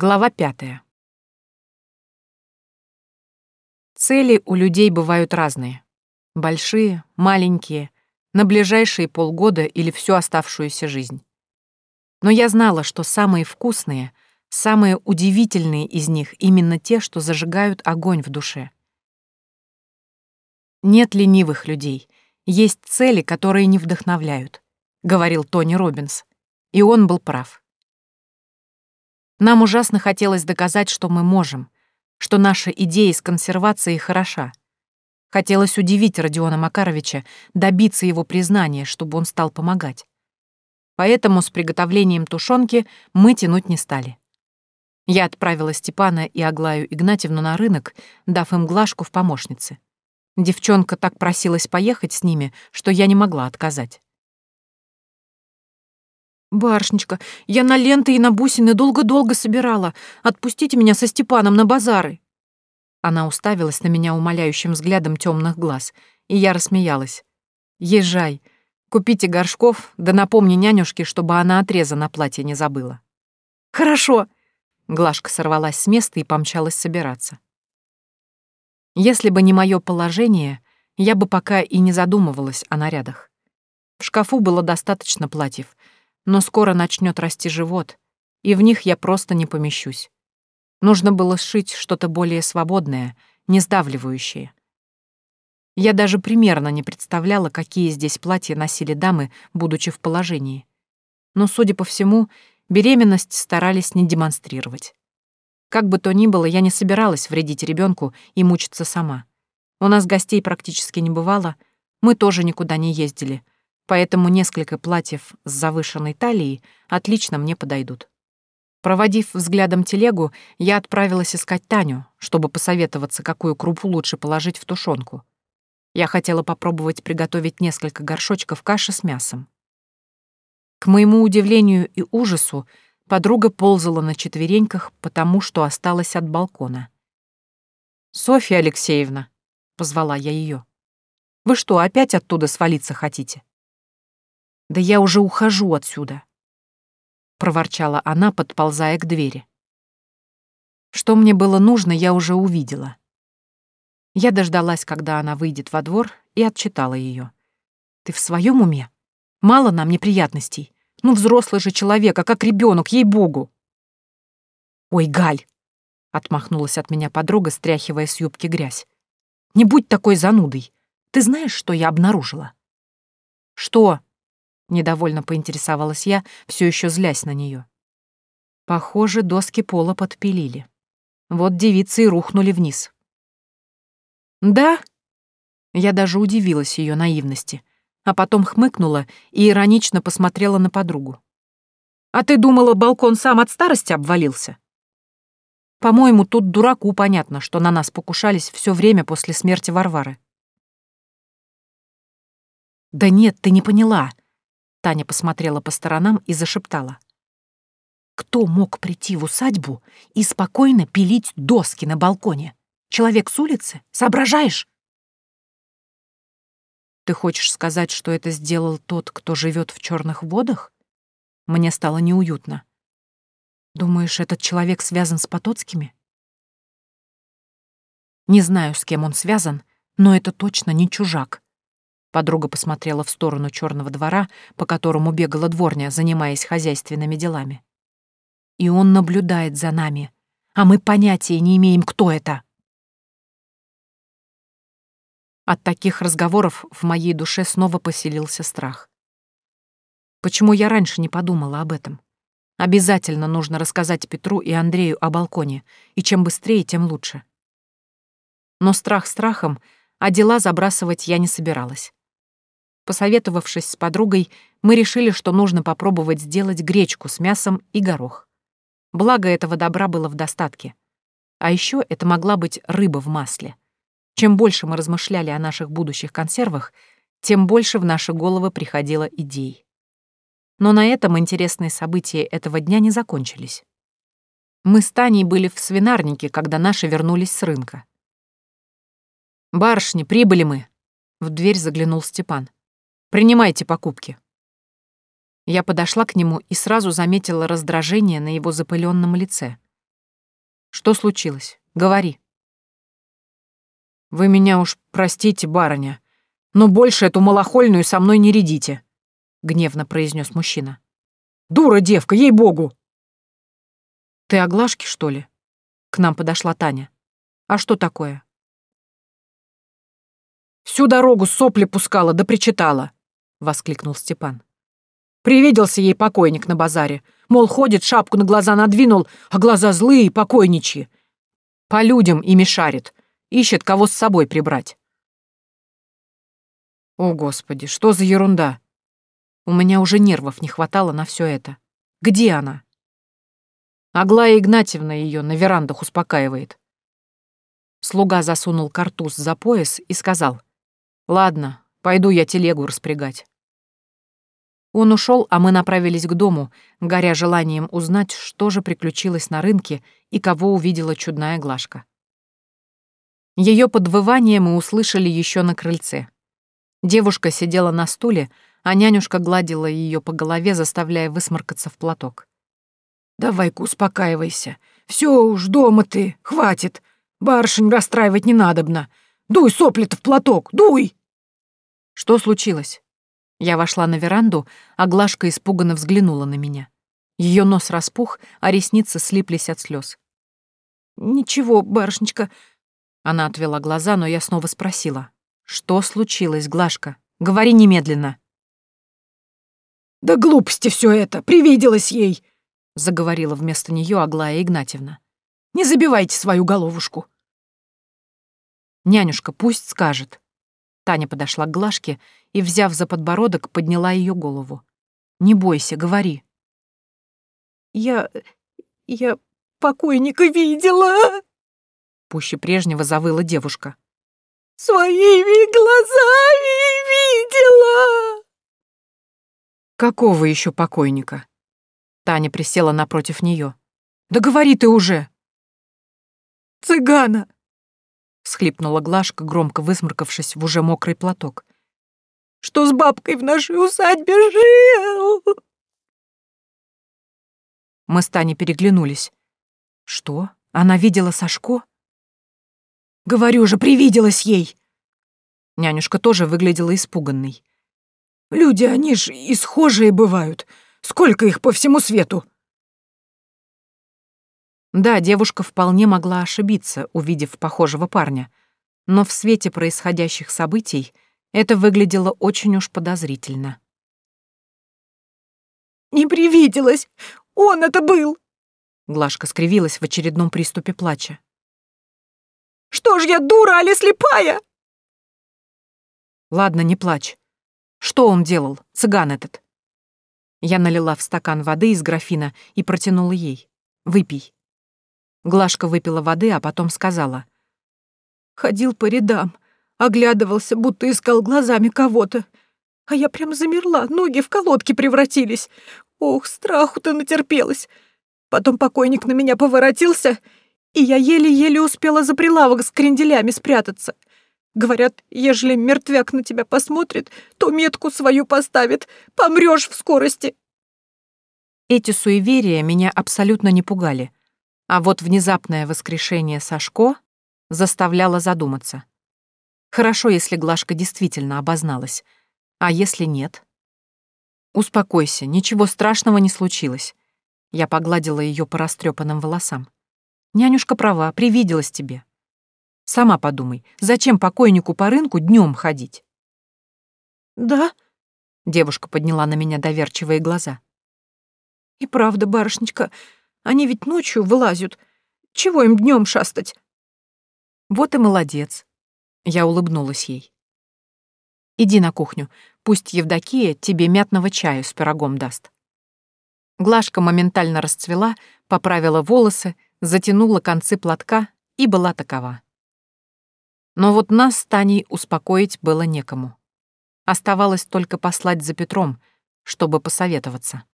Глава пятая. Цели у людей бывают разные. Большие, маленькие, на ближайшие полгода или всю оставшуюся жизнь. Но я знала, что самые вкусные, самые удивительные из них именно те, что зажигают огонь в душе. Нет ленивых людей, есть цели, которые не вдохновляют, говорил Тони Робинс. И он был прав. Нам ужасно хотелось доказать, что мы можем, что наша идея с консервацией хороша. Хотелось удивить Родиона Макаровича, добиться его признания, чтобы он стал помогать. Поэтому с приготовлением тушенки мы тянуть не стали. Я отправила Степана и Аглаю Игнатьевну на рынок, дав им глажку в помощнице. Девчонка так просилась поехать с ними, что я не могла отказать. «Барышничка, я на ленты и на бусины долго-долго собирала. Отпустите меня со Степаном на базары». Она уставилась на меня умоляющим взглядом темных глаз, и я рассмеялась. «Езжай. Купите горшков, да напомни нянюшке, чтобы она отреза на платье не забыла». «Хорошо!» Глашка сорвалась с места и помчалась собираться. Если бы не мое положение, я бы пока и не задумывалась о нарядах. В шкафу было достаточно платьев — но скоро начнет расти живот, и в них я просто не помещусь. Нужно было сшить что-то более свободное, не сдавливающее. Я даже примерно не представляла, какие здесь платья носили дамы, будучи в положении. Но, судя по всему, беременность старались не демонстрировать. Как бы то ни было, я не собиралась вредить ребенку и мучиться сама. У нас гостей практически не бывало, мы тоже никуда не ездили — поэтому несколько платьев с завышенной талией отлично мне подойдут. Проводив взглядом телегу, я отправилась искать Таню, чтобы посоветоваться, какую крупу лучше положить в тушенку. Я хотела попробовать приготовить несколько горшочков каши с мясом. К моему удивлению и ужасу, подруга ползала на четвереньках, потому что осталась от балкона. «Софья Алексеевна», — позвала я ее, — «вы что, опять оттуда свалиться хотите?» Да я уже ухожу отсюда, проворчала она, подползая к двери. Что мне было нужно, я уже увидела. Я дождалась, когда она выйдет во двор, и отчитала ее. Ты в своем уме? Мало нам неприятностей. Ну, взрослый же человек, а как ребенок, ей-богу. Ой, Галь! Отмахнулась от меня подруга, стряхивая с юбки грязь. Не будь такой занудой. Ты знаешь, что я обнаружила? Что? Недовольно поинтересовалась я, все еще злясь на нее. Похоже, доски пола подпилили. Вот девицы и рухнули вниз. «Да?» Я даже удивилась ее наивности, а потом хмыкнула и иронично посмотрела на подругу. «А ты думала, балкон сам от старости обвалился?» По-моему, тут дураку понятно, что на нас покушались все время после смерти Варвары. «Да нет, ты не поняла. Таня посмотрела по сторонам и зашептала. Кто мог прийти в усадьбу и спокойно пилить доски на балконе? Человек с улицы? Соображаешь? Ты хочешь сказать, что это сделал тот, кто живет в черных водах? Мне стало неуютно. Думаешь, этот человек связан с Потоцкими? Не знаю, с кем он связан, но это точно не чужак. Подруга посмотрела в сторону черного двора, по которому бегала дворня, занимаясь хозяйственными делами. И он наблюдает за нами, а мы понятия не имеем, кто это. От таких разговоров в моей душе снова поселился страх. Почему я раньше не подумала об этом? Обязательно нужно рассказать Петру и Андрею о балконе, и чем быстрее, тем лучше. Но страх страхом, а дела забрасывать я не собиралась. Посоветовавшись с подругой, мы решили, что нужно попробовать сделать гречку с мясом и горох. Благо этого добра было в достатке. А еще это могла быть рыба в масле. Чем больше мы размышляли о наших будущих консервах, тем больше в наши головы приходило идей. Но на этом интересные события этого дня не закончились. Мы с Таней были в свинарнике, когда наши вернулись с рынка. «Барышни, прибыли мы!» В дверь заглянул Степан. Принимайте покупки». Я подошла к нему и сразу заметила раздражение на его запыленном лице. Что случилось? Говори. Вы меня уж простите, барыня, но больше эту малохольную со мной не рядите, гневно произнес мужчина. Дура девка, ей-богу! Ты о что ли? К нам подошла Таня. А что такое? Всю дорогу сопли пускала да причитала, воскликнул Степан. Привиделся ей покойник на базаре. Мол, ходит, шапку на глаза надвинул, а глаза злые и покойничьи. По людям ими шарит. Ищет, кого с собой прибрать. О, Господи, что за ерунда? У меня уже нервов не хватало на все это. Где она? Аглая Игнатьевна ее на верандах успокаивает. Слуга засунул картуз за пояс и сказал, «Ладно, пойду я телегу распрягать». Он ушел, а мы направились к дому, горя желанием узнать, что же приключилось на рынке и кого увидела чудная Глашка. Ее подвывание мы услышали еще на крыльце. Девушка сидела на стуле, а нянюшка гладила ее по голове, заставляя высморкаться в платок. «Давай-ка успокаивайся. Все уж, дома ты, хватит. Барышень расстраивать не надобно. Дуй сопли-то в платок, дуй!» «Что случилось?» Я вошла на веранду, а Глашка испуганно взглянула на меня. Ее нос распух, а ресницы слиплись от слез. «Ничего, барышничка...» Она отвела глаза, но я снова спросила. «Что случилось, Глашка? Говори немедленно». «Да глупости все это! Привиделось ей!» заговорила вместо нее Аглая Игнатьевна. «Не забивайте свою головушку!» «Нянюшка, пусть скажет», Таня подошла к Глашке и, взяв за подбородок, подняла ее голову. «Не бойся, говори». «Я... я покойника видела!» Пуще прежнего завыла девушка. «Своими глазами видела!» «Какого еще покойника?» Таня присела напротив нее. «Да говори ты уже!» «Цыгана!» Всхлипнула Глашка, громко высморкавшись в уже мокрый платок. «Что с бабкой в нашей усадьбе жил?» Мы с Таней переглянулись. «Что? Она видела Сашко?» «Говорю же, привиделась ей!» Нянюшка тоже выглядела испуганной. «Люди, они ж и схожие бывают. Сколько их по всему свету!» Да, девушка вполне могла ошибиться, увидев похожего парня, но в свете происходящих событий это выглядело очень уж подозрительно. «Не привиделось! Он это был!» Глашка скривилась в очередном приступе плача. «Что ж я, дура, али слепая?» «Ладно, не плачь. Что он делал, цыган этот?» Я налила в стакан воды из графина и протянула ей. «Выпей». Глашка выпила воды, а потом сказала. Ходил по рядам, оглядывался, будто искал глазами кого-то. А я прям замерла, ноги в колодки превратились. Ох, страху-то натерпелась. Потом покойник на меня поворотился, и я еле-еле успела за прилавок с кренделями спрятаться. Говорят, ежели мертвяк на тебя посмотрит, то метку свою поставит, помрёшь в скорости. Эти суеверия меня абсолютно не пугали. А вот внезапное воскрешение Сашко заставляло задуматься. Хорошо, если Глашка действительно обозналась. А если нет? Успокойся, ничего страшного не случилось. Я погладила ее по растрепанным волосам. Нянюшка права, привиделась тебе. Сама подумай, зачем покойнику по рынку днем ходить? Да? Девушка подняла на меня доверчивые глаза. И правда, барышничка, они ведь ночью вылазят. Чего им днем шастать? Вот и молодец. Я улыбнулась ей. Иди на кухню, пусть Евдокия тебе мятного чаю с пирогом даст. Глашка моментально расцвела, поправила волосы, затянула концы платка и была такова. Но вот нас с Таней успокоить было некому. Оставалось только послать за Петром, чтобы посоветоваться.